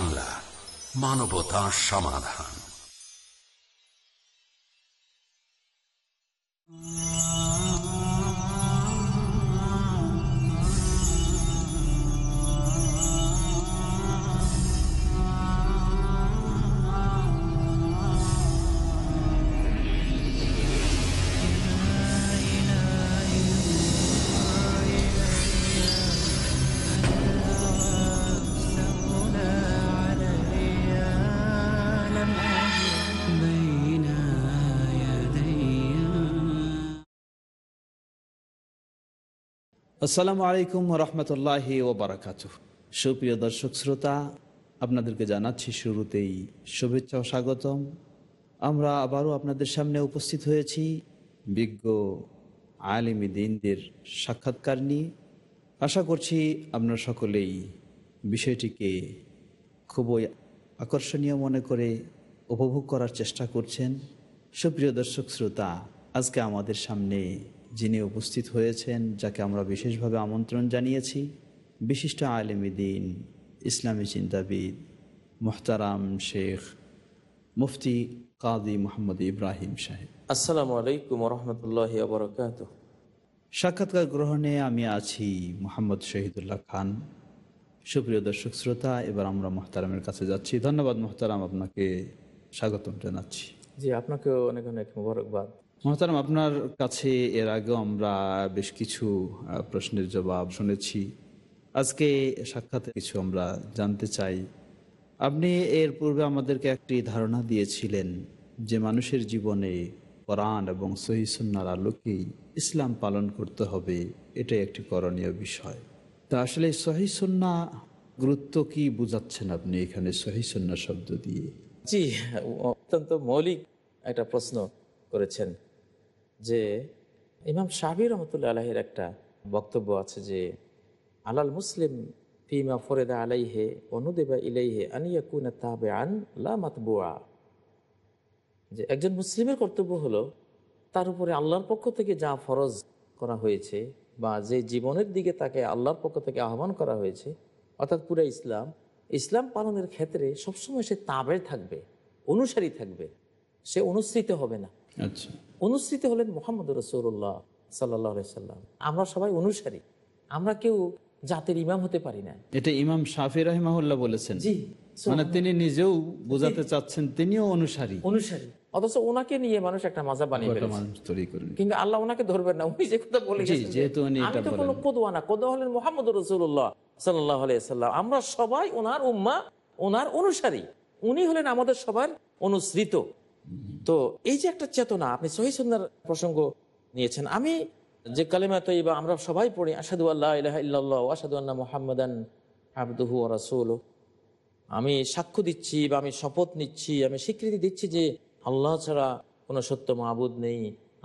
বাংলা মানবতা সমাধান। আসসালামু আলাইকুম রহমতুল্লাহি ওবরাকাত সুপ্রিয় দর্শক শ্রোতা, আপনাদেরকে জানাচ্ছি শুরুতেই শুভেচ্ছা ও স্বাগতম। আমরা আবারও আপনাদের সামনে উপস্থিত হয়েছি বিজ্ঞ আলিমী দিনদের সাক্ষাৎকার নিয়ে। আশা করছি আপনারা সকলেই বিষয়টিকে খুবই আকর্ষণীয় মনে করে উপভোগ করার চেষ্টা করছেন। সুপ্রিয় দর্শক শ্রোতা, আজকে আমাদের সামনে যিনি উপস্থিত হয়েছেন যাকে আমরা বিশেষভাবে আমন্ত্রণ জানিয়েছি বিশিষ্ট আলেমী দিন ইসলামী চিন্তাবিদ মোহতারাম শেখ মুফতি কাদি মোহাম্মদ ইব্রাহিম সাহেব। আসসালামু আলাইকুম রহমতুল্লাহ বরকাত সাক্ষাৎকার গ্রহণে আমি আছি মোহাম্মদ শহীদুল্লাহ খান। সুপ্রিয় দর্শক শ্রোতা এবার আমরা মোহতারামের কাছে যাচ্ছি। ধন্যবাদ মোহতারাম আপনাকে স্বাগতম জানাচ্ছি। জি আপনাকেও অনেক অনেক মোবারকবাদ। মহতারাম, আপনার কাছে এর আগেও আমরা বেশ কিছু প্রশ্নের জবাব শুনেছি। আজকে সাক্ষাৎ কিছু আমরা জানতে চাই। আপনি এর পূর্বে আমাদেরকে একটি ধারণা দিয়েছিলেন যে মানুষের জীবনে কোরআন এবং সহি সুন্নার আলোকেই ইসলাম পালন করতে হবে, এটাই একটি করণীয় বিষয়। তা আসলে সহি সুন্না গুরুত্ব কি বুঝাচ্ছেন আপনি এখানে সহি সুন্না শব্দ দিয়ে? জি, অত্যন্ত মৌলিক একটা প্রশ্ন করেছেন। যে ইমাম শাহি রহমতুল্লাহ আলহের একটা বক্তব্য আছে যে, আলাল মুসলিম ফিমা ফরেদা আলাইহে অনুদেবা ইলাইহে আনিয়া কুনা তাবে আন লা মাতবুয়া যে একজন মুসলিমের কর্তব্য হলো তার উপরে আল্লাহর পক্ষ থেকে যা ফরজ করা হয়েছে বা যে জীবনের দিকে তাকে আল্লাহর পক্ষ থেকে আহ্বান করা হয়েছে, অর্থাৎ পুরা ইসলাম ইসলাম পালনের ক্ষেত্রে সবসময় সে তাবে থাকবে, অনুসারী থাকবে, সে অনুসৃত হবে না। আচ্ছা। অনুসৃত হলেন মোহাম্মদ রসৌল্লাহ সাল্লাহ সাল্লাম। আমরা সবাই অনুসারী। আমরা কেউ জাতির ইমাম হতে পারি না। এটা ইমাম শাফি রহিমাহুল্লাহ বলেছেন। জি মানে তিনি নিজেও বোঝাতে চাচ্ছেন তিনিও অনুসারী। অনুসারী। অথচ ওনাকে নিয়ে মানুষ একটা মজা বানিয়ে কিন্তু আল্লাহ ওনাকে ধরবেন না উনি যে কথা বলে আমি এটা তো কোনো কোদোয়া না। কোদোয়া হলেন মোহাম্মদ রসুল্লাহ সাল্লাহ সাল্লাম। আমরা সবাই ওনার উম্মা ওনার অনুসারী। উনি হলেন আমাদের সবার অনুসৃত। তো এই যে একটা চেতনা, আপনি সহি সুন্দর প্রসঙ্গ নিয়েছেন, আমি যে কালেমা তৈবা আমরা সবাই পড়ি আসাদু আল্লাহ ইল্লাল্লাহ আসাদু আন্না মোহাম্মদান আবদুহু রাসুল আমি সাক্ষ্য দিচ্ছি বা আমি শপথ নিচ্ছি, আমি স্বীকৃতি দিচ্ছি যে আল্লাহ ছাড়া কোনো সত্য মাহবুদ নেই।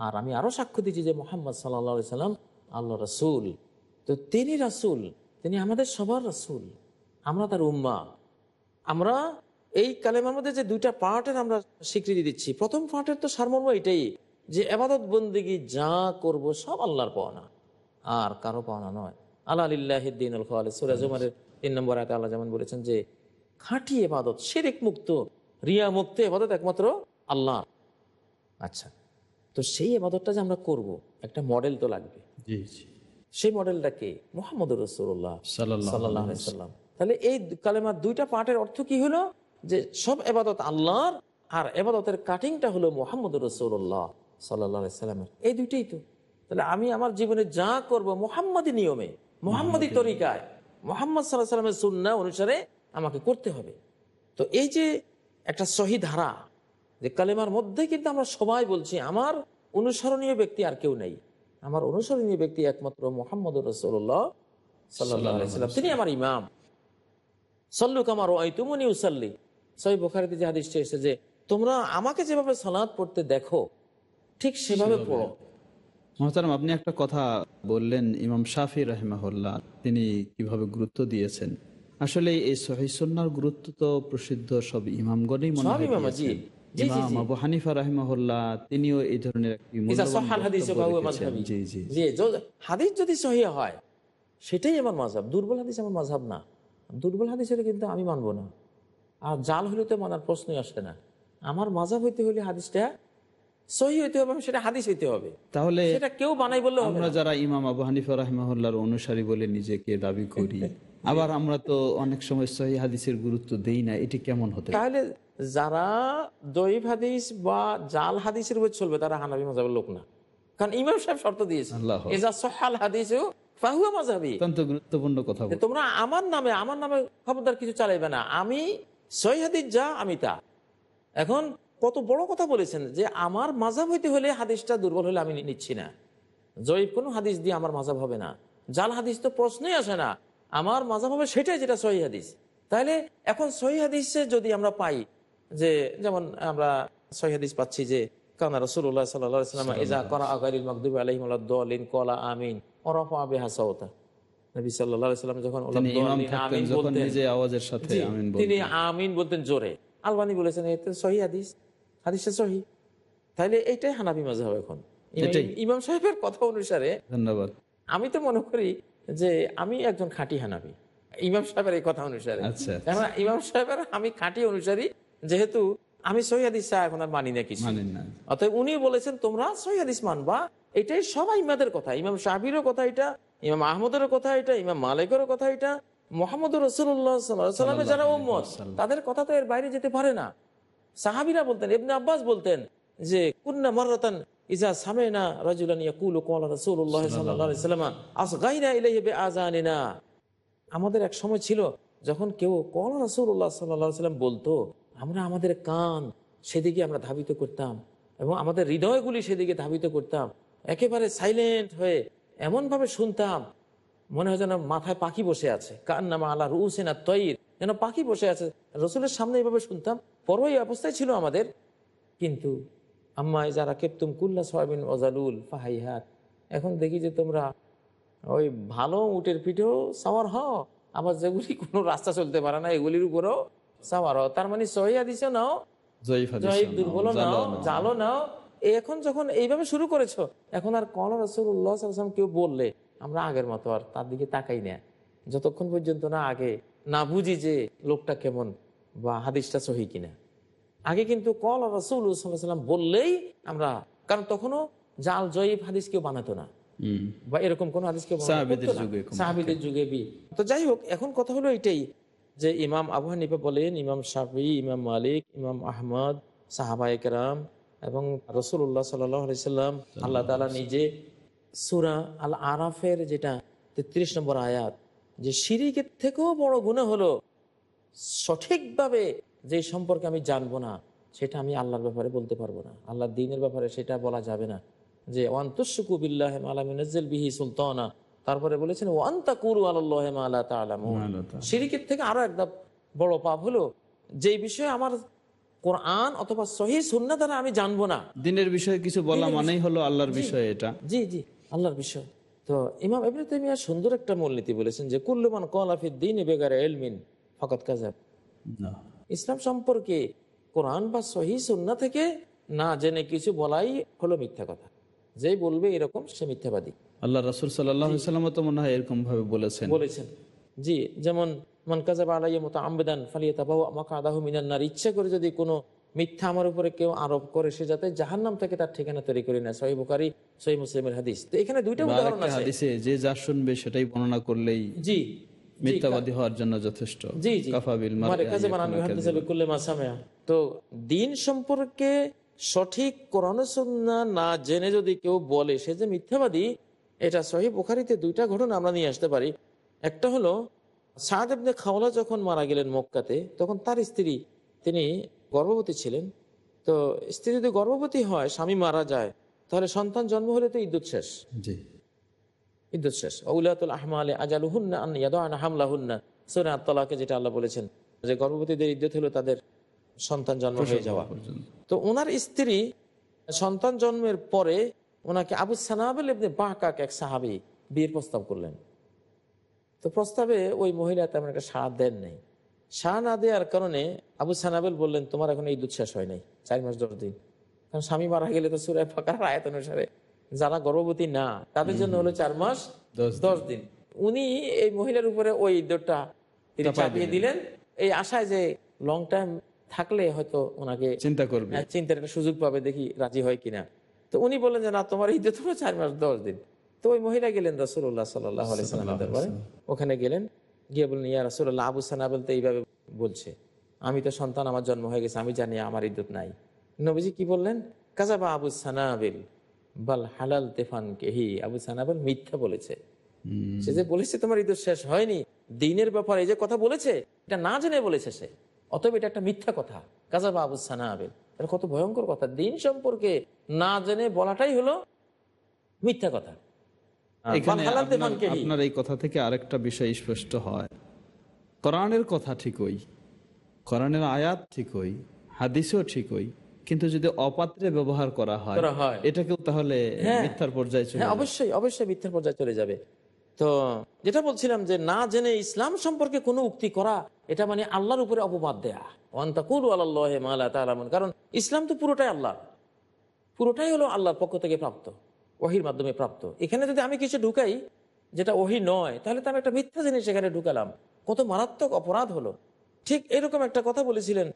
আর আমি আরও সাক্ষ্য দিচ্ছি যে মোহাম্মদ সাল্লা সাল্লাম আল্লাহ রাসুল। তো তিনি রাসুল, তিনি আমাদের সবার রাসুল, আমরা তার উম্মা। আমরা এই কালেমার মধ্যে যে দুইটা পার্টের আমরা স্বীকৃতি দিচ্ছি প্রথম পার্টের তো সারমর্ম এটাই যে এবাদত বন্দিগি যা করব সব আল্লাহর পাওনা আর কারও পাওনা নয়। আল্লাহ আলিল্লাহিদ্দিন আল খাল সুরাজুমারের তিন নম্বর আয়তে আল্লাহ যেমন বলেছেন যে খাঁটি এবাদত শিরিক মুক্ত রিয়া মুক্ত এবাদত একমাত্র আল্লাহ আচ্ছা তো সেই এবাদতটা যে আমরা করব একটা মডেল তো লাগবে। সেই মডেলটা কে? মোহাম্মদ রসুল্লাহ সাল্লাহ সাল্লাম তাহলে এই কালেমার দুইটা পার্টের অর্থ কি হলো? যে সব এবাদত আল্লাহর আর এবাদতের কাটিংটা হলো মোহাম্মদ রসুল্লাহ সাল্লাহ সাল্লামের। এই দুইটাই তো। তাহলে আমি আমার জীবনে যা করব মোহাম্মদী নিয়মে মোহাম্মদী তরিকায় মোহাম্মদ সাল্লাহ সাল্লামের সুন্না অনুসারে আমাকে করতে হবে। তো এই যে একটা সহি ধারা যে কালেমার মধ্যে কিন্তু আমরা সবাই বলছি আমার অনুসরণীয় ব্যক্তি আর কেউ নেই। আমার অনুসরণীয় ব্যক্তি একমাত্র মোহাম্মদ রসুল্লাহ সাল্লাম। তিনি আমার ইমাম। সল্লুক আমার ওই তুমনি উসাল্লি। সহি বোখারিতে যে হাদিসটা এসেছে যে তোমরা আমাকে যেভাবে সালাদ পড়তে দেখো ঠিক সেভাবে পড়ো। মহতারাম আপনি একটা কথা বললেন ইমাম শাফি রহমাহুল্লাহ তিনি কীভাবে গুরুত্ব দিয়েছেন। আসলে এই সহিসন্নার গুরুত্ব তো প্রসিদ্ধ সব ইমামগণই মনে হয় ইমাম। আবু হানিফা রহিমাহুল্লাহ তিনিও এই ধরনের। জি জি হাদিস যদি হয় সেটাই আমার দুর্বল হাদিস আমার না। দুর্বল কিন্তু আমি মানবো না। আর জাল হলে তো মানার প্রশ্নই আসে না। আমার মাজাব হইতে হলে হাদিসটা সহি হইতে হবে সেটা হাদিস হইতে হবে। তাহলে সেটা কেউ বানাই বললে আমরা যারা ইমাম আবু হানিফা রাহমাহুল্লাহর অনুসারী বলে নিজেকে দাবি করি আবার আমরা তো অনেক সময় সহি হাদিসের গুরুত্ব দেই না এটি কেমন হতে তাহলে যারা দৈব হাদিস বা জাল হাদিসের উপর চলবে তারা হানাবি মাজাবের লোক না। কারণ ইমাম সাহেব শর্ত দিয়েছে। এজা সহাল হাদিস ফাহুয়া মাজাবি। অত্যন্ত গুরুত্বপূর্ণ কথা তোমরা আমার নামে আমার নামে খবরদার কিছু চালাইবে না। আমি সহি হাদিস যা, আমি তা। এখন কত বড় কথা বলেছেন যে আমার মাজাব হইতে হলে হাদিসটা দুর্বল হলে আমি নিচ্ছি না। জয়ীব কোনো হাদিস দিয়ে আমার মাজাব হবে না। জাল হাদিস তো প্রশ্নই আসে না। আমার মাজাব হবে সেটাই যেটা সহি হাদিস। তাহলে এখন সহি হাদিসে যদি আমরা পাই যে, যেমন আমরা সহি হাদিস পাচ্ছি যে, কানা রসুল্লাহ সাল্লাম ইজা করা আগারিল মকদুব আলহিমুল্লাহ কলা আমিন ওরফা বেহা সৌতা নবী সাল্লাহ সাল্লাম যখন তিনি ইমাম আমিন বলতেন, নিজে আওয়াজের সাথে জি, আমিন তিনি বলতেন। আমিন বলতেন জোরে। আলবানি বলেছেন এতে সহি হাদিস। হাদিসে সহি। তাইলে এইটাই হানাবি মাঝাব এখন। ইমাম- সাহেবের কথা অনুসারে ধন্যবাদ। আমি তো মনে করি যে আমি একজন খাঁটি হানাবি ইমাম সাহেবের এই কথা অনুসারে। আচ্ছা। ইমাম সাহেবের আমি খাঁটি অনুসারী যেহেতু আমি সহি হাদিস এখন আর মানি না কিছু। অতএব উনি বলেছেন তোমরা সহি হাদিস মানবা। এটাই সবাই ইমাদের কথা। ইমাম শাহিরও কথা এটা। ইমাম আহমদের কথা এটা ইমাম মালিকেরও কথা এটা মোহাম্মদ রসুল্লাহ সাল্লামের যারা উম্মত তাদের কথা তো এর বাইরে যেতে পারে না। সাহাবিরা বলতেন ইবনে আব্বাস বলতেন যে কুন্না মাররাতান ইজা সামেনা রাজুলান ইয়াকুলু ক্বালা রাসূলুল্লাহ সাল্লাল্লাহু আলাইহি ওয়াসাল্লাম আসগাইনা ইলাইহি বিআযানিনা। আমাদের এক সময় ছিল যখন কেউ কল রাসূলুল্লাহ সাল্লাল্লাহু আলাইহি সাল্লাম বলতো আমরা আমাদের কান সেদিকে আমরা ধাবিত করতাম এবং আমাদের হৃদয়গুলি সেদিকে ধাবিত করতাম। একেবারে সাইলেন্ট হয়ে এমন ভাবে শুনতাম মনে হয় যেন মাথায় পাখি বসে আছে। কান্নামা আল্লাহ রুসেনা তৈর যেন পাখি বসে আছে। রসুলের সামনে এইভাবে শুনতাম পরও এই অবস্থায় ছিল আমাদের। কিন্তু আম্মায় যারা কেপ্তুম কুল্লা সয়াবিন ওজালুল ফাহাইহাত এখন দেখি যে তোমরা ওই ভালো উটের পিঠেও সাওয়ার হও। আবার যেগুলি কোনো রাস্তা চলতে পারে না এগুলির উপরেও সাওয়ার হও। তার মানে সহিয়া দিছো নাও জয়ীফ দুর্বল নাও। জালো নাও। এখন যখন এইভাবে শুরু করেছ এখন আর কল রসুল্লাহ সাল্লাম কেউ বললে আমরা আগের মতো আর তার দিকে তাকাই না। যতক্ষণ পর্যন্ত না আগে না বুঝি যে লোকটা কেমন বা হাদিসটা সহি কিনা। আগে কিন্তু কল রসুল্লাহাম বললেই আমরা কারণ তখনও জাল জয়ীব হাদিস কেউ বানাতো না। বা এরকম কোন হাদিস কেউ সাহাবীদের। যুগে যুগে বি। তো যাই হোক এখন কথা হলো এটাই যে ইমাম আবু হানিফা বলেন ইমাম শাফি ইমাম মালিক ইমাম আহমদ সাহাবা একরাম এবং রসুল্লাহ সাল্লাম আল্লাহ তালা নিজে সুরা আল আরাফের যেটা তেত্রিশ নম্বর আয়াত যে শিরিকের থেকেও বড় গুণা হলো সঠিকভাবে যে সম্পর্কে আমি জানব না সেটা আমি আল্লাহর ব্যাপারে বলতে পারব না। আল্লাহ দিনের ব্যাপারে সেটা বলা যাবে না। যে ওয়ান্তুসুকু বিহি সুলতানা তারপরে বলেছেন ওয়ান্তা কুরু আল্লাহ। শিরিকের থেকে আরও একটা বড় পাপ হলো যে বিষয়ে আমার কোরআন অথবা সহি সুন্না দ্বারা আমি জানব না। দিনের বিষয়ে কিছু বলা মানেই হলো আল্লাহর। বিষয় এটা। জি জি আল্লাহর বিষয়। তো ইমাম ইবনে তাইমিয়া সুন্দর একটা মূলনীতি বলেছেন যে কুল্লুমান কলাফি দিন বেগারে এলমিন ফকাত কাজাব। ইসলাম সম্পর্কে কোরআন বা সহি সুন্না থেকে না জেনে কিছু বলাই হলো মিথ্যা কথা। যেই বলবে এরকম সে মিথ্যাবাদী। আল্লাহ রাসুল সাল্লাহ তো মনে হয় এরকম ভাবে বলেছেন। বলেছেন। জি যেমন মান কাজাবা আলাইয়া মতো আম্বেদান ফালিয়া তাবাহ আমাকে আদাহ মিনান্নার ইচ্ছা করে যদি কোনো মিথ্যা আমার উপরে কেউ আরোপ করে সে যাতে জাহান্নাম থেকে তার ঠিকানা তৈরি করে নেয়। সহি বুখারি সহি মুসলিমের হাদিস। তো এখানে দুইটা উদাহরণ আছে। হাদিসে যে যা শুনবে সেটাই বর্ণনা করলেই জি মিথ্যাবাদী হওয়ার জন্য যথেষ্ট। জি জি। কাফাবিল মারে কাজে বানানো হাদিসে বিকুল্লে মা সামিয়া। তো দিন সম্পর্কে সঠিক কোরআন সুন্নাহ না জেনে যদি কেউ বলে সে যে মিথ্যাবাদী এটা সহি বুখারিতে দুইটা ঘটনা আমরা নিয়ে আসতে পারি। একটা হলো সাদ ইবনে খাওলা যখন মারা গেলেন মক্কাতে তখন তার স্ত্রী তিনি গর্ভবতী ছিলেন। তো স্ত্রী যদি গর্ভবতী হয় স্বামী মারা যায় তাহলে সন্তান জন্ম হলে তো ইদ্যুৎ শেষ। ইদ্যুৎ শেষ। অউলাতুল আহমালে আজালুহুন্না আন ইয়াদানা হামলাহুন্না। সূরা আত-তালাকে যেটা আল্লাহ বলেছেন যে গর্ভবতীদের ইদ্যুৎ হলো তাদের সন্তান জন্ম হয়ে যাওয়া। তো ওনার স্ত্রী সন্তান জন্মের পরে ওনাকে আবু সানাবেল ইবনে বাহকাক এক সাহাবী বিয়ের প্রস্তাব করলেন। তো প্রস্তাবে ওই মহিলা তেমন একটা সাড়া দেন নাই। সাড়া না দেওয়ার কারণে আবু সানাবেল বললেন তোমার এখন এই দুধ শেষ হয় নাই চার মাস দশ দিন। কারণ স্বামী মারা গেলে তো সুরায় ফাঁকার আয়াত অনুসারে যারা গর্ভবতী না তাদের জন্য হলো চার মাস দশ দিন। উনি এই মহিলার উপরে ওই ইদ্যটা তিনি চাপিয়ে দিলেন। এই আশায় যে লং টাইম থাকলে হয়তো ওনাকে চিন্তা করবে। হ্যাঁ, চিন্তার একটা সুযোগ পাবে দেখি রাজি হয় কিনা। তো উনি বললেন যে না তোমার ঈদে তোমার চার মাস দশ দিন। তো ওই মহিলা গেলেন রসুল্লাহ সাল্লাহ আলাইসাল্লামের দরবারে। ওখানে গেলেন গিয়ে বললেন ইয়া রসুল্লাহ আবু সানাবেল তো এইভাবে বলছে আমি তো সন্তান আমার জন্ম হয়ে গেছে আমি জানি আমার ইদ্যুৎ নাই। নবীজি কি বললেন? কাজাবা আবু সানাবিল বাল হালাল তেফান কেহি। আবু সানাবেল মিথ্যা বলেছে। সে যে বলেছে তোমার ইদ্যুৎ শেষ হয়নি দিনের ব্যাপারে এই যে কথা বলেছে এটা না জেনে বলেছে সে। অতএব এটা একটা মিথ্যা কথা কাজাবা আবু সানাবিল। এটা কত ভয়ঙ্কর কথা দিন সম্পর্কে না জেনে বলাটাই হলো মিথ্যা কথা এখানে বাল হালাল তেফান আপনার- এই কথা থেকে আরেকটা বিষয় স্পষ্ট হয়। কোরআনের কথা ঠিকই কোরআনের আয়াত ঠিকই হাদিসও ঠিকই কিন্তু যদি অপাত্রে ব্যবহার করা হয়। এটাকেও তাহলে হ্যাঁ। মিথ্যার পর্যায়ে চলে হ্যাঁ অবশ্যই অবশ্যই মিথ্যার পর্যায়ে চলে যাবে। তো যেটা বলছিলাম যে না জেনে ইসলাম সম্পর্কে কোনো উক্তি করা এটা মানে আল্লাহর উপরে অপবাদ দেয়া। আল্লাহ কারণ ইসলাম তো পুরোটাই আল্লাহ পুরোটাই হলো আল্লাহর পক্ষ থেকে প্রাপ্ত। ওহির মাধ্যমে প্রাপ্ত। এখানে যদি আমি কিছু ঢুকাই যেটা ওহি নয় তাহলে তো আমি একটা মিথ্যা জিনিস এখানে ঢুকালাম। কত মারাত্মক অপরাধ হলো। ঠিক এরকম একটা কথা বলেছিলেন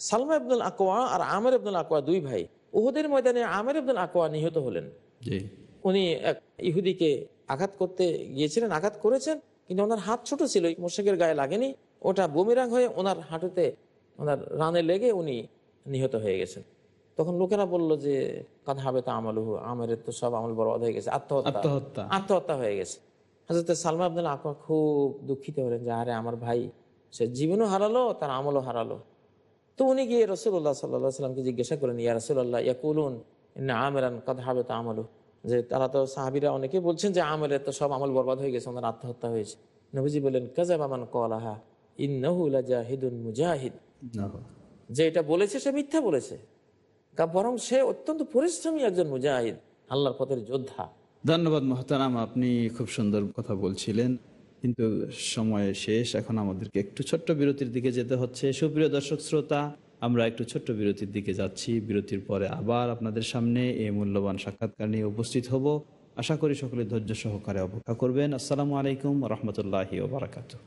সালমা আব্দুল আকোয়া আর আমের আব্দুল আকোয়া দুই ভাই। উহুদের ময়দানে আমের আব্দুল আকোয়া নিহত হলেন। উনি এক ইহুদিকে আঘাত করতে গিয়েছিলেন আঘাত করেছেন কিন্তু ওনার হাত ছোট ছিল মোশেকের গায়ে লাগেনি। ওটা বুমিরাং হয়ে ওনার হাঁটুতে ওনার রানে লেগে উনি নিহত হয়ে গেছেন। তখন লোকেরা বলল যে কাঁধা হবে তো আমলহু? আমের তো সব আমল বরবাদ হয়ে গেছে। আত্মহত্যা। আত্মহত্যা। আত্মহত্যা হয়ে গেছে। হাজরত সালমা আব্দুল আকবর খুব দুঃখিত হলেন যে আরে আমার ভাই সে জীবনও হারালো তার আমলও হারালো। তো উনি গিয়ে রসুল্লাহ সাল্লাহ সাল্লামকে জিজ্ঞাসা করেন ইয়া রসুল্লাহ ইয়া কুলুন না আমেরান কদ হবে তো আমলু যে তারা তো সাহাবিরা অনেকে বলছেন যে আমের তো সব আমল বরবাদ হয়ে গেছে ওনার আত্মহত্যা হয়েছে। নবীজি বললেন কাজাব আমান কলাহা ইন্নাহুলা মুজাহিদ। যে এটা বলেছে সে মিথ্যা বলেছে। কা- বরং সে অত্যন্ত পরিশ্রমী একজন মুজাহিদ, আল্লাহর পথের যোদ্ধা। ধন্যবাদ মহতারাম, আপনি খুব সুন্দর কথা বলছিলেন। কিন্তু সময় শেষ, এখন আমাদেরকে একটু ছোট্ট বিরতির দিকে যেতে হচ্ছে। সুপ্রিয় দর্শক, শ্রোতা, আমরা একটু ছোট্ট বিরতির দিকে যাচ্ছি। বিরতির পরে আবার আপনাদের সামনে এই মূল্যবান সাক্ষাৎকার নিয়ে উপস্থিত হব। আশা করি সকলে ধৈর্য সহকারে অপেক্ষা করবেন। আসসালামু আলাইকুম রহমতুল্লাহি ওবরাকাতু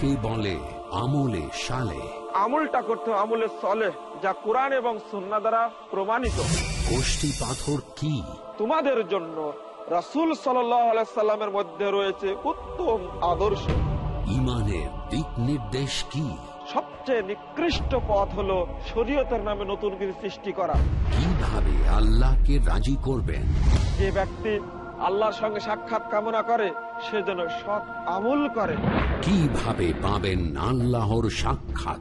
কাকে বলে আমলে সালে। আমলটা করতে আমলে চলে যা কোরআন এবং সুন্না দ্বারা প্রমাণিত। গোষ্ঠী পাথর কি? তোমাদের জন্য রাসুল সাল্লামের মধ্যে রয়েছে উত্তম আদর্শ। ইমানের দিক নির্দেশ কি? সবচেয়ে নিকৃষ্ট পথ হলো শরীয়তের নামে নতুন কিছু সৃষ্টি করা। কীভাবে আল্লাহকে রাজি করবেন? যে ব্যক্তি আল্লাহর সঙ্গে সাক্ষাৎ কামনা করে সে যেন সৎ আমল করে। কীভাবে পাবেন আল্লাহর সাক্ষাৎ?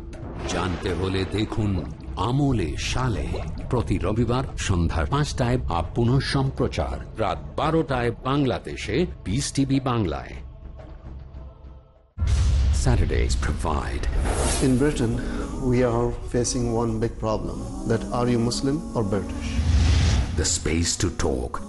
জানতে হলে দেখুন আমলে সালে। প্রতি রবিবার সন্ধ্যার পাঁচটায় আপ পুনঃ সম্প্রচার। রাত বারোটায় বাংলাদেশে পিস টিভি বাংলায়। Saturdays provide. In Britain, we are facing one big problem that are you Muslim or British? the space to talk.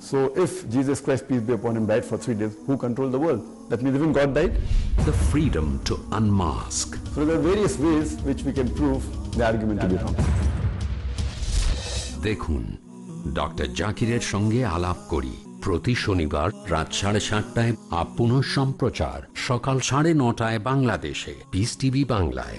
so if Jesus Christ, peace be upon him, died for three days, who controlled the world? That means even God died? the freedom to unmask So there are various ways which we can prove the argument to be wrong. দেখুন doctor জাকিরের সঙ্গে আলাপ করি প্রতি শনিবার রাত সাড়ে সাতটায় আপ পুনঃ সম্প্রচার সকাল সাড়ে নটায় বাংলাদেশে পিস টিভি বাংলায়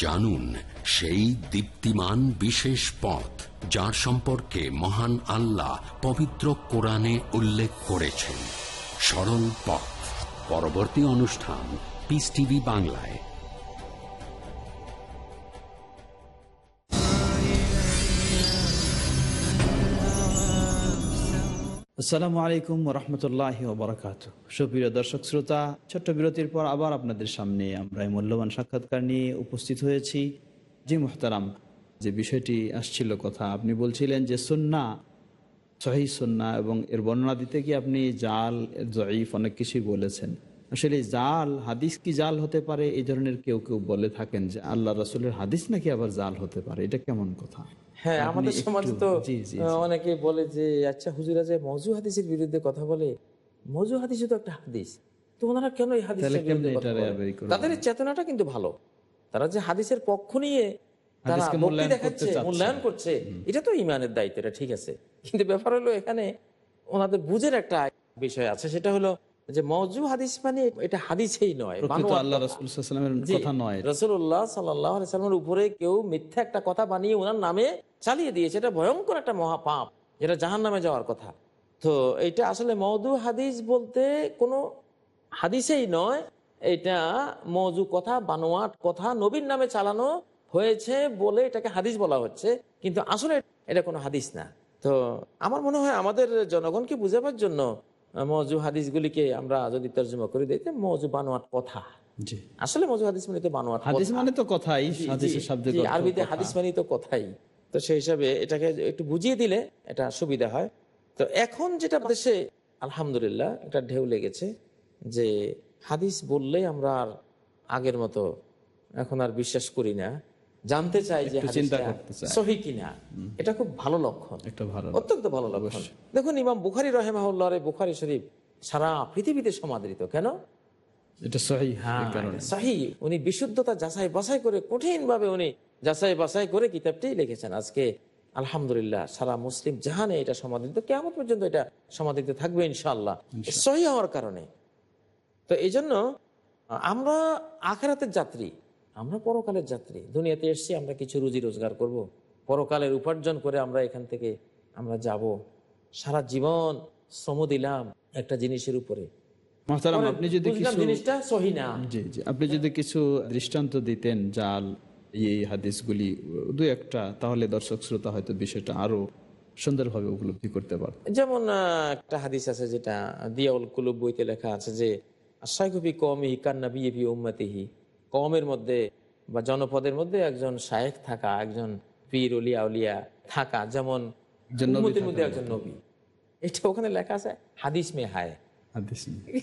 জানুন সেই দীপ্তিমান বিশেষ পথ যার সম্পর্কে মহান আল্লাহ পবিত্র কোরআনে উল্লেখ করেছেন। সরল পথ। পরবর্তী অনুষ্ঠান পিস টিভি বাংলায়। আসসালামু আলাইকুম রহমতুল্লাহ বরকাত সুপ্রিয় দর্শক শ্রোতা, ছোট্ট বিরতির পর আবার আপনাদের সামনে আমরা এই মূল্যবান সাক্ষাৎকার নিয়ে উপস্থিত হয়েছি। জি মোহতারাম, যে বিষয়টি আসছিল কথা, আপনি বলছিলেন যে সন্না সহি সন্না এবং এর বর্ণনা দিতে গিয়ে আপনি জাল জয়ীফ অনেক কিছুই বলেছেন। আসলে জাল, হাদিস কি জাল হতে পারে? এই ধরনের কেউ কেউ বলে থাকেন যে আল্লাহ রসুলের হাদিস নাকি আবার জাল হতে পারে। এটা কেমন কথা? হ্যাঁ আমাদের সমাজে তো অনেকে বলে যে আচ্ছা হুজুরা যে মজু হাদিসের বিরুদ্ধে কথা বলে মজু হাদিসও তো একটা হাদিস। তো ওনারা কেন এই করবে? তাদের চেতনাটা কিন্তু ভালো। তারা যে হাদিসের পক্ষ নিয়ে তারা ভক্তি মূল্যায়ন দেখাচ্ছে মূল্যায়ন করছে এটা তো ইমানের দায়িত্ব এটা ঠিক আছে। কিন্তু ব্যাপার হলো এখানে ওনাদের বুঝের একটা বিষয় আছে সেটা হলো যে মজু হাদিস মানে এটা হাদিসেই নয় রসুল্লাহ সাল্লামের উপরে কেউ মিথ্যা একটা কথা বানিয়ে ওনার নামে চালিয়ে দিয়েছে এটা ভয়ঙ্কর একটা মহাপাপ যেটা জাহান নামে যাওয়ার কথা। তো এটা আসলে মৌদু হাদিস বলতে কোনো হাদিসেই নয় এটা মৌজু কথা বানোয়াট কথা নবীর নামে চালানো হয়েছে বলে এটাকে হাদিস বলা হচ্ছে কিন্তু আসলে এটা কোনো হাদিস না। তো আমার মনে হয় আমাদের জনগণকে বুঝাবার জন্য মৌজু হাদিসগুলিকে আমরা যদি তর্জমা করে দিই মৌজু বানোয়াট কথা। আসলে মজু হাদিস মানে তো বানোয়াট হাদিস। মানে তো কথাই আরবিতে হাদিস মানে তো কথাই। তো সেই হিসাবে এটাকে একটু বুঝিয়ে দিলে এটা সুবিধা হয়। তো এখন যেটা দেশে আলহামদুলিল্লাহ এটা ঢেউ লেগেছে যে হাদিস বললে আমরা আর আগের মতো এখন আর বিশ্বাস করি না। জানতে চাই যে চিন্তা করতে চাই। সহি কিনা। এটা খুব ভালো লক্ষণ। একটা ভালো অত্যন্ত ভালো লক্ষণ। দেখুন ইমাম বুখারি রহেমাহুল্লাহ বুখারি শরীফ সারা পৃথিবীতে সমাদৃত। কেন? এটা সহি হ্যাঁ, সহি। উনি বিশুদ্ধতা যাচাই বাছাই করে কঠিন ভাবে উনি যাচাই বাছাই করে কিতাবটি লিখেছেন। আজকে আলহামদুলিল্লাহ সারা মুসলিম জাহানে এটা সমাদৃত। কেমন পর্যন্ত এটা সমাদৃত থাকবে ইনশাল্লাহ সহি হওয়ার কারণে। তো এই জন্য আমরা আখেরাতের যাত্রী আমরা পরকালের যাত্রী। দুনিয়াতে এসছি আমরা কিছু রুজি রোজগার করব। পরকালের উপার্জন করে আমরা এখান থেকে আমরা যাব। সারা জীবন শ্রম দিলাম একটা জিনিসের উপরে। আপনি যদি কিছু জিনিসটা সহি না। জি জি। আপনি যদি কিছু দৃষ্টান্ত দিতেন জাল এই হাদিসগুলি দু একটা তাহলে দর্শক শ্রোতা হয়তো বিষয়টা আরও সুন্দরভাবে উপলব্ধি করতে পারত। যেমন একটা হাদিস আছে যেটা দিয়াউল কুলুব বইতে লেখা আছে যে আশাইকবি কমই কান্না বিএপি উম্মাতিহি। কমের মধ্যে বা জনপদের মধ্যে একজন শায়েখ থাকা একজন পীর উলিয়া উলিয়া থাকা যেমন মধ্যে একজন নবী। এটা ওখানে লেখা আছে হাদিস মে হায়।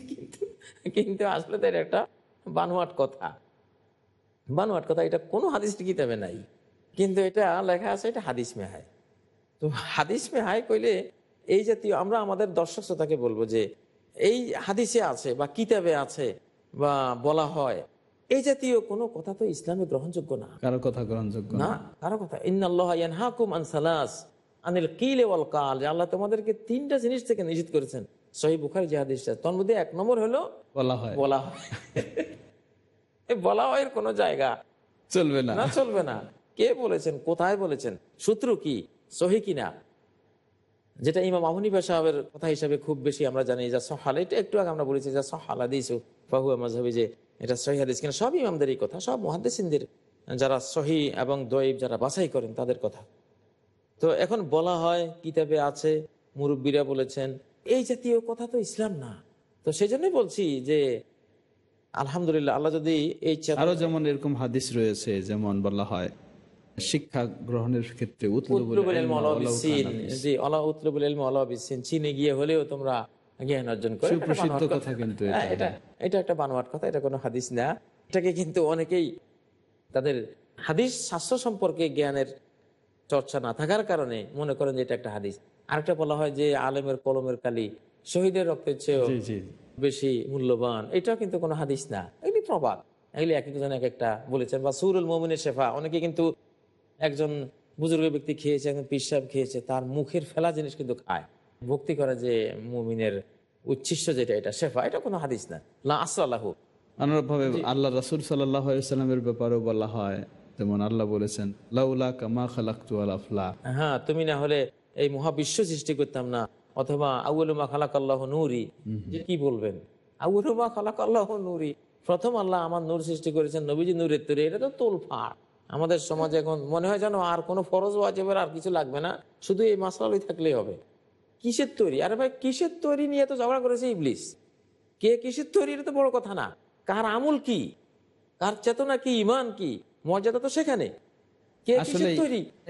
কিন্তু কিন্তু আসলে তো এটা একটা বানোয়াট কথা। বানোয়াট কথা এটা কোনো হাদিসের কিতাবে নাই। কিন্তু এটা লেখা আছে এটা হাদিস মে হায়। তো হাদিস মে হায় কইলে এই জাতীয় আমরা আমাদের দর্শক শ্রোতাকে বলব যে এই হাদিসে আছে বা কিতাবে আছে বা বলা হয় এই জাতীয় কোনো কথা তো ইসলামে গ্রহণযোগ্য না। কারও কথা গ্রহণযোগ্য না। কারও কথা। ইন্নাল্লাহ ইয়ানহাকুম আনিল কিলে ওয়াল কাল। আল্লাহ তোমাদেরকে তিনটা জিনিস থেকে নিষেধ করেছেন। সহি বুখারি যে হাদিসটা। তোর মধ্যে এক নম্বর হলো বলা হয়। বলা হয়। এই বলা হয় এর কোনো জায়গা চলবে না। না চলবে না। কে বলেছেন? কোথায় বলেছেন? সূত্র কি? সহি কিনা যেটা ইমাম আহনিফা সাহেবের কথা হিসাবে খুব বেশি আমরা জানি যা সহাল। এটা একটু আগে আমরা বলেছি যা সহাল হাদিস, ফাহুয়া মাজহাবি যে এটা সহি কিনা, সব ইমামদেরই কথা, সব মহাদ্দেসিনদের যারা সহি এবং দৈব যারা বাছাই করেন তাদের কথা। তো এখন বলা হয়, কিতাবে আছে, মুরব্বীরা বলেছেন, এই জাতীয় কথা তো ইসলাম না। তো সেই জন্যই বলছি যে আলহামদুলিল্লাহ, আল্লাহ যদি এই আরও যেমন এরকম হাদিস রয়েছে, যেমন বলা হয় শিক্ষা গ্রহণের ক্ষেত্রে। চীনে গিয়ে হলেও তোমরা জ্ঞান অর্জন করো। সুপ্রসিদ্ধ কথা কিন্তু এটা। হ্যাঁ, এটা এটা একটা বানোয়াট কথা এটা কোনো হাদিস না এটাকে কিন্তু অনেকেই তাদের হাদিস শাস্ত্র সম্পর্কে জ্ঞানের চর্চা না থাকার কারণে মনে করেন যে এটা একটা হাদিস আরেকটা বলা হয় যে আলেমের কলমের কালি শহীদের রক্তের চেয়েও বেশি মূল্যবান এটাও কিন্তু কোনো হাদিস না এগুলি প্রবাদ এগুলি এক একজন এক একটা বলেছেন বা সুরুল মমিনের শেফা অনেকে কিন্তু একজন বুজুর্গ ব্যক্তি খেয়েছে একজন পিসাব খেয়েছে তার মুখের ফেলা জিনিস কিন্তু খায়। ভক্তি করা যে মুমিনের উচ্ছিষ্ট যেটা এটা শেফা এটা কোনো হাদিস না। লা আসরাল্লাহু অনুরূপভাবে আল্লাহ রাসুল সাল্লামের ব্যাপারেও বলা হয় যেমন আল্লাহ বলেছেন লাউলা কামা খালাক্তু হ্যাঁ তুমি না হলে এই মহাবিশ্ব সৃষ্টি করতাম না অথবা আউলুমা খালাক আল্লাহ নুরি। যে কি বলবেন? আউলুমা খালাক আল্লাহ নুরি। প্রথম আল্লাহ আমার নূর সৃষ্টি করেছেন নবীজি নূরের তৈরি এটা তো তোল ফাড় আমাদের সমাজে এখন মনে হয় যেন আর কোনো ফরজ ওয়াজেবের আর কিছু লাগবে না শুধু এই মাসালাই থাকলেই হবে। কিসের তৈরি? আরে ভাই কিসের তৈরি নিয়ে তো ঝগড়া করেছে ইবলিস? কে কিসের তৈরি এটা তো বড় কথা না। কার আমল কি? কার চেতনা কি? ইমান কি? মর্যাদা তো সেখানে। কে আসলে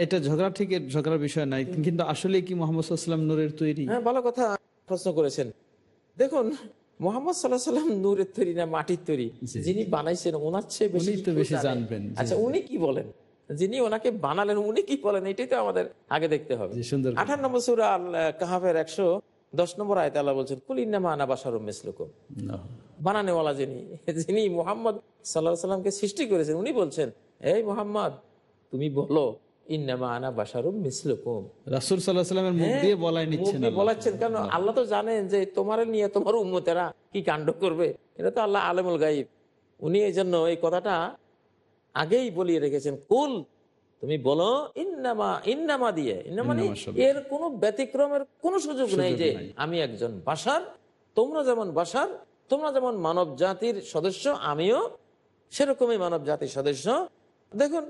এটা ঝগড়া ঠিক ঝগড়ার বিষয় নাই কিন্তু আসলে কি মোহাম্মদ সাল্লাম নূরের তৈরি? হ্যাঁ ভালো কথা প্রশ্ন করেছেন। দেখুন মোহাম্মদ সাল্লাহ সাল্লাম নূরের তৈরি না মাটির তৈরি? যিনি বানাইছেন ওনার চেয়ে বেশি তো বেশি জানবেন, আচ্ছা উনি কি বলেন? যিনি ওনাকে বানালেন উনি কি বলেন? এটাই তো আমাদের আগে দেখতে হবে। আঠার নম্বর সুরা আল কাহাফের একশো দশ নম্বর আয়ত আল্লাহ বলছেন কুল ইন্নামা আনা বাসারুম মিসলুকুম। বানানেওয়ালা যিনি যিনি মোহাম্মদ সাল্লাহ সাল্লামকে সৃষ্টি করেছেন উনি বলছেন এই মোহাম্মদ তুমি বলো ইন্নামা আনা বাসারুম মিসলুকুম। রাসুল সাল্লাহ সাল্লামের মুখ দিয়ে বলাই নিচ্ছেন আল্লাহ। বলাচ্ছেন কারণ আল্লাহ তো জানেন যে তোমার নিয়ে তোমার উম্মতেরা কি কাণ্ড করবে। এটা তো আল্লাহ আলমুল গাইব উনি এই জন্য এই কথাটা আগেই বলিয়ে রেখেছেন কুল তুমি বলো ইন্নামা ইন্নামা দিয়ে। ইন্নামা মানে। এর কোনো ব্যতিক্রমের কোনো সুযোগ নেই যে আমি একজন বাসার তোমরা যেমন বাসার তোমরা যেমন মানব জাতির সদস্য আমিও সেরকমই মানব জাতির সদস্য। দেখুন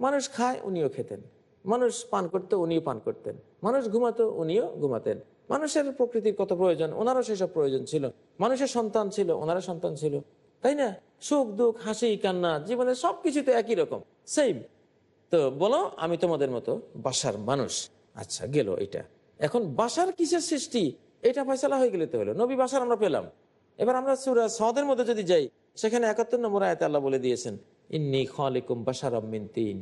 মানুষ খায়, উনিও খেতেন। মানুষ পান করতে, উনিও পান করতেন। মানুষ ঘুমাতো, উনিও ঘুমাতেন। মানুষের প্রকৃতির কত প্রয়োজন, ওনারও সেসব প্রয়োজন ছিল। মানুষের সন্তান ছিল ওনারা সন্তান ছিল। তাই না? সুখ, দুঃখ, হাসি, কান্না, জীবনের সবকিছু তো একই রকম। সেম তো বলো, আমি তোমাদের মতো বাসার মানুষ। আচ্ছা গেল এটা। এখন বাসার কিসের সৃষ্টি? এটা ফয়সলা হয়ে গেলে তো হলো। নবী বাসার আমরা পেলাম। এবার আমরা সুরা সদের মধ্যে যদি যাই, সেখানে একাত্তর নম্বর আয়তে আল্লাহ বলে দিয়েছেন ইন্নি খালিকুম বাসার মিন তিন।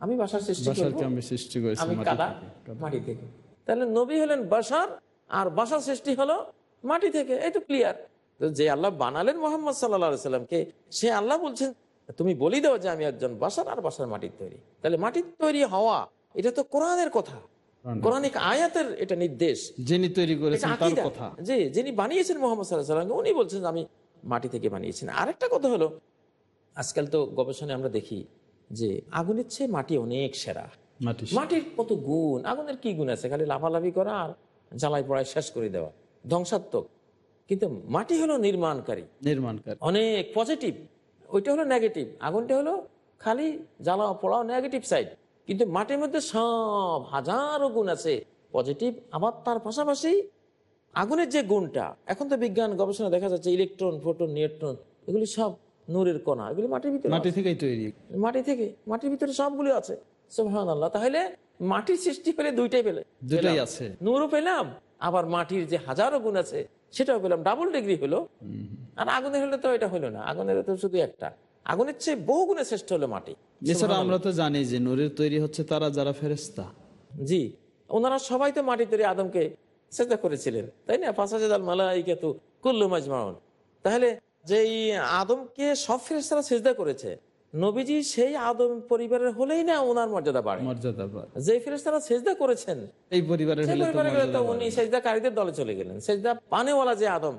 আমি বাসার সৃষ্টি আমি সৃষ্টি করেছি আমি মাটি কাদা থেকে। মাটি থেকে। তাহলে নবী হলেন বাসার আর বাসার সৃষ্টি হলো মাটি থেকে। এই তো ক্লিয়ার তো যে আল্লাহ বানালেন মোহাম্মদ সাল্লা সাল্লামকে সে আল্লাহ বলছেন তুমি বলি দাও যে আমি একজন বাসার আর বাসার মাটির তৈরি। তাহলে মাটির তৈরি হওয়া এটা তো কোরআনের কথা। কোরআনিক আয়াতের এটা নির্দেশ। যিনি তৈরি করেছেন তার কথা। জি যিনি বানিয়েছেন মোহাম্মদ সাল্লাহ সাল্লামকে উনি বলছেন আমি মাটি থেকে বানিয়েছেন আরেকটা কথা হলো আজকাল তো গবেষণায় আমরা দেখি যে আগুনের চেয়ে মাটি অনেক সেরা। মাটি মাটির কত গুণ? আগুনের কি গুণ আছে? খালি লাফালাফি করা আর জ্বালাই পড়ায় শেষ করে দেওয়া। ধ্বংসাত্মক। কিন্তু মাটি হলো নির্মাণকারী। নির্মাণকারী। অনেক পজিটিভ ওইটা হলো নেগেটিভ আগুনটা হলো খালি জ্বালাও পোড়াও নেগেটিভ সাইড কিন্তু মাটির মধ্যে সব হাজারো গুণ আছে পজিটিভ আবার তার পাশাপাশি আগুনের যে গুণটা এখন তো বিজ্ঞান গবেষণা দেখা যাচ্ছে ইলেকট্রন প্রোটন নিউট্রন এগুলি সব নূরের কণা এগুলি মাটির ভিতরে মাটি। থেকেই তৈরি। মাটি থেকে মাটির ভিতরে সবগুলো আছে আল্লাহ তাহলে মাটির সৃষ্টি পেলে দুইটাই পেলে। দুটাই আছে। নূরও পেলাম আবার মাটির যে হাজারো গুণ আছে সেটাও পেলাম। ডাবল ডিগ্রি হলো। আর আগুনের হলে তো এটা হলো না আগুনের তো শুধু একটা। আগুনের চেয়ে বহু গুণে শ্রেষ্ঠ হলো মাটি এছাড়া আমরা তো জানি যে নূরের তৈরি হচ্ছে তারা যারা ফেরেস্তা জি ওনারা সবাই তো মাটি তৈরি আদমকে চেষ্টা করেছিলেন তাই না? ফাঁসাজাদ আল মালাইকা তু কুল্লু মাজমাউন। তাহলে যে এই আদমকে সব ফেরেস্তারা সেজদা করেছে নবীজি সেই আদম পরিবারের হলেই না ওনার মর্যাদা বাড়ে। মর্যাদা। যে ফেরেস্তারা সেজদা করেছেন এই পরিবারের উনি সেজদাকারীদের দলে চলে গেলেন। সেজদা পানেওয়ালা যে আদম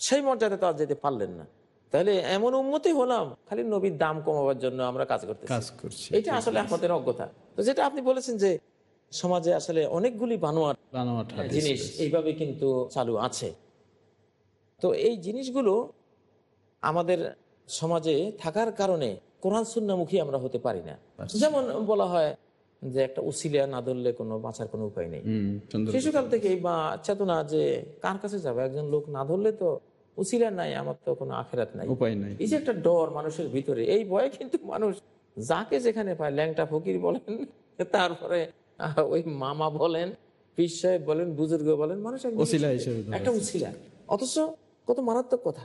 সেই মর্যাদা তো আর যেতে পারলেন না। তাহলে এমন উন্মতি হলাম খালি নবীর দাম কমাবার জন্য আমরা কাজ করতে কাজ করছি। এটা আসলে আমাদের অজ্ঞতা। তো যেটা আপনি বলেছেন যে সমাজে আসলে অনেকগুলি বানোয়ার জিনিস এইভাবে কিন্তু চালু আছে। তো এই জিনিসগুলো আমাদের সমাজে থাকার কারণে কোরআন সুন্নামুখী আমরা হতে পারি না। যেমন বলা হয় যে একটা উসিলিয়া না ধরলে কোনো বাঁচার কোনো উপায় নেই। শিশুকাল থেকে বা চেতনা যে কার কাছে যাবে? একজন লোক না ধরলে তো উসিলা নাই আমার তো কোনো আখেরাত নাই। উপায় নাই। এই যে একটা ডর মানুষের ভিতরে এই ভয়ে কিন্তু মানুষ যাকে যেখানে পায় ল্যাংটা ফকির বলেন তারপরে ওই মামা বলেন পীর সাহেব বলেন বুজুর্গ বলেন মানুষ একটা উসিলা। অথচ কত মারাত্মক কথা।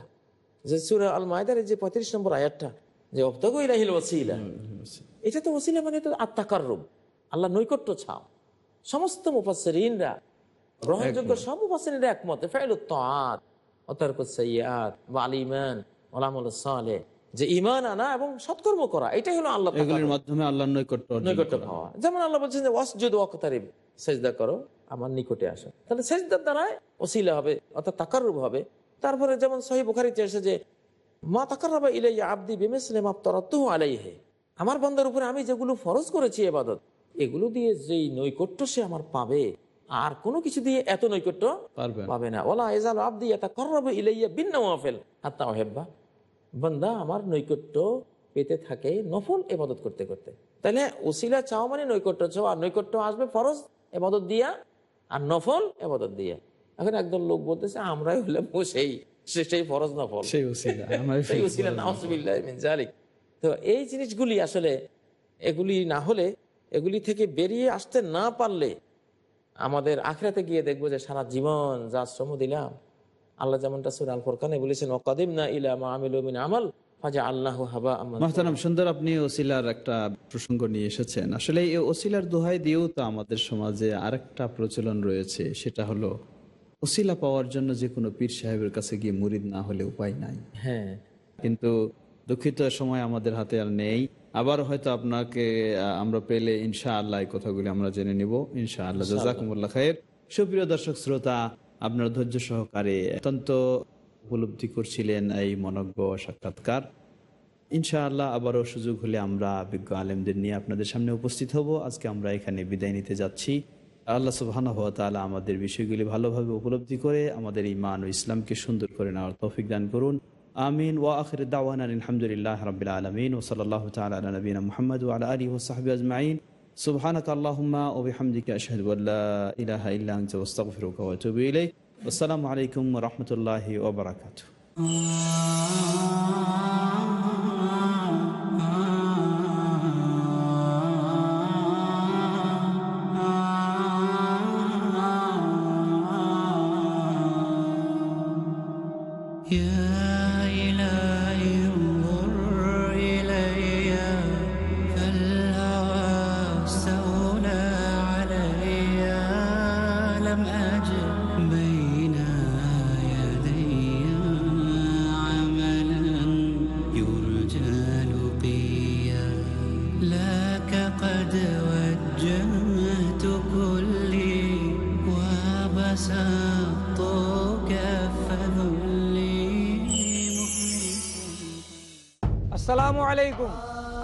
যে সুরা আল যে পঁয়ত্রিশ নম্বর আয়াতটা যে ইলাহিল ওসিলা এটা তো ওসিলা মানে তো আত্মাকার রূপ আল্লাহ নৈকট্য ছাও সমস্ত মুফাসসিরিনরা গ্রহণযোগ্য সব মুফাসসিরিনরা একমত। অতর্ক বা ওলামুল যে ঈমান আনা এবং সৎকর্ম করা এটাই হলো আল্লাহ এগুলির মাধ্যমে আল্লাহর নৈকট্য নৈকট্য পাওয়া। যেমন আল্লাহ বলছেন যে ওয়াসজুদ ওয়াকতারিব সেজদা করো আমার নিকটে আসো। তাহলে সেজদার ওসিলা হবে অর্থাৎ তাকাররুব হবে। তারপরে যেমন সহি বুখারিতে এসে যে মা তাকাররাবা ইলাইয়া আবদি বিমিসলি মা তারাতুহু আলাইহি। আমার বন্ধার উপরে আমি যেগুলো ফরজ করেছি এবাদত এগুলো দিয়ে যেই নৈকট্য সে আমার পাবে আর কোনো কিছু দিয়ে এত নৈকট্য পাবে না। ওলা এজাল আব্দি এটা করবে ইলাইয়া বিন্ন মাহফেল আত্মা হেব্বা বন্দা আমার নৈকট্য পেতে থাকে নফল এবাদত করতে করতে। তাহলে ওসিলা চাও মানে নৈকট্য চাও আর নৈকট্য আসবে ফরজ এবাদত দিয়া আর নফল এবাদত দিয়া। এখন একদল লোক বলতেছে আমরাই হলে সেই সে সেই ফরজ না সেই আমার সেই উসিলা নাউজুবিল্লাহ জালিক। তো এই জিনিসগুলি আসলে এগুলি না হলে এগুলি থেকে বেরিয়ে আসতে না পারলে আমাদের আখড়াতে গিয়ে দেখব যে সারা জীবন যা শ্রম দিলাম আল্লাহ যেমনটা সুর আল ফোরকানে বলেছেন ওকাদিম না ইলা আমিল আমল ফাজা আল্লাহ হাবা সুন্দর আপনি ওসিলার একটা প্রসঙ্গ নিয়ে এসেছেন। আসলে এই ওসিলার দোহাই দিয়েও তো আমাদের সমাজে আরেকটা প্রচলন রয়েছে সেটা হলো ওসিলা পাওয়ার জন্য যে কোনো পীর সাহেবের কাছে গিয়ে মুরিদ না হলে উপায় নাই। হ্যাঁ। কিন্তু দুঃখিত সময় আমাদের হাতে আর নেই। আবার হয়তো আপনাকে আমরা পেলে ইনশা আল্লাহ এই কথাগুলি আমরা জেনে নিব। ইনশা আল্লাহ জাজাকুমুল্লাহ খায়ের। সুপ্রিয় দর্শক শ্রোতা আপনার ধৈর্য সহকারে অত্যন্ত উপলব্ধি করছিলেন এই মনজ্ঞ সাক্ষাৎকার। ইনশাআল্লাহ আবারও সুযোগ হলে আমরা বিজ্ঞ আলেমদের নিয়ে আপনাদের সামনে উপস্থিত হব। আজকে আমরা এখানে বিদায় নিতে যাচ্ছি। আল্লাহ সুবহানাহু ওয়া তাআলা আমাদের বিষয়গুলি ভালোভাবে উপলব্ধি করে আমাদের ইমান ও ইসলামকে সুন্দর করে নেওয়ার তৌফিক দান করুন। আমিন। ওয়া আখির দাওয়ানা আলহামদুলিল্লাহ রাব্বিল আলামিন। ওয়া সাল্লাল্লাহু তাআলা আলা নবিনা মুহাম্মদ আলা ওয়া সাহবিহি আজমাইন। সুবহানাকা আল্লাহুম্মা ওয়া বিহামদিকা আশহাদু ইল্লা আলাইকুম রাহমাতুল্লাহি বারাকাতুহু।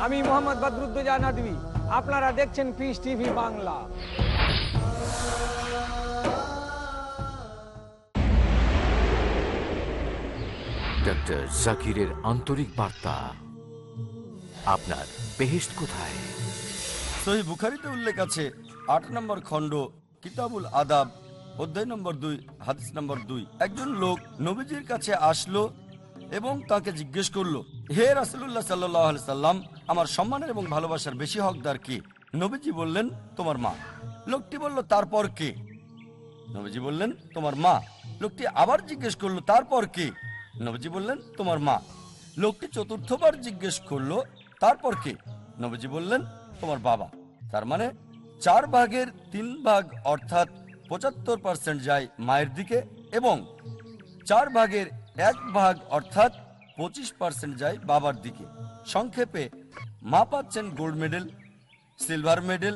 আমি মোহাম্মদ বদরুদ্দোজা নদী। আপনারা দেখছেন পিস টিভি বাংলা। ডক্টর জাকিরের আন্তরিক বার্তা। আপনার বেহেস্ট কোথায়? সহি বুখারিতে উল্লেখ আছে আট নম্বর খণ্ড কিতাবুল আদাব অধ্যায় নম্বর দুই হাদিস নম্বর দুই। একজন লোক নবীজির কাছে আসলো এবং তাকে জিজ্ঞেস করল হে রাসুল্লাহ সাল্লাহ সাল্লাম আমার সম্মানের এবং ভালোবাসার বেশি হকদার কে? নবীজি বললেন, তোমার মা। লোকটি বলল, তারপর কে? নবীজি বললেন, তোমার মা। লোকটি আবার জিজ্ঞেস করল, তারপর কে? নবীজি বললেন, তোমার মা। লোকটি চতুর্থবার জিজ্ঞেস করল, তারপর কে? নবীজি বললেন, তোমার বাবা। তার মানে চার ভাগের তিন ভাগ অর্থাৎ পঁচাত্তর পার্সেন্ট যায় মায়ের দিকে এবং চার ভাগের এক ভাগ অর্থাৎ পঁচিশ পার্সেন্ট যায় বাবার দিকে। সংক্ষেপে মা পাচ্ছেন গোল্ড মেডেল সিলভার মেডেল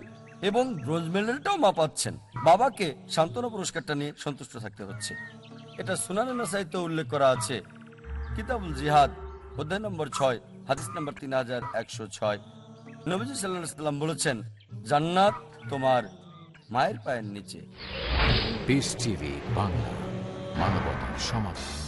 এবং ব্রোঞ্জ মেডেলটাও মা পাচ্ছেন বাবাকে সান্ত্বনা পুরস্কারটা নিয়ে সন্তুষ্ট থাকতে হচ্ছে। এটা সুনানে নাসাইতে উল্লেখ করা আছে। কিতাবুল জিহাদ, অধ্যায় নম্বর ছয়, হাদিস নম্বর তিন হাজার একশো ছয়। নবীজি সাল্লাহ সাল্লাম বলেছেন, জান্নাত তোমার মায়ের পায়ের নিচে। বাংলা, মানবতার সমাধান।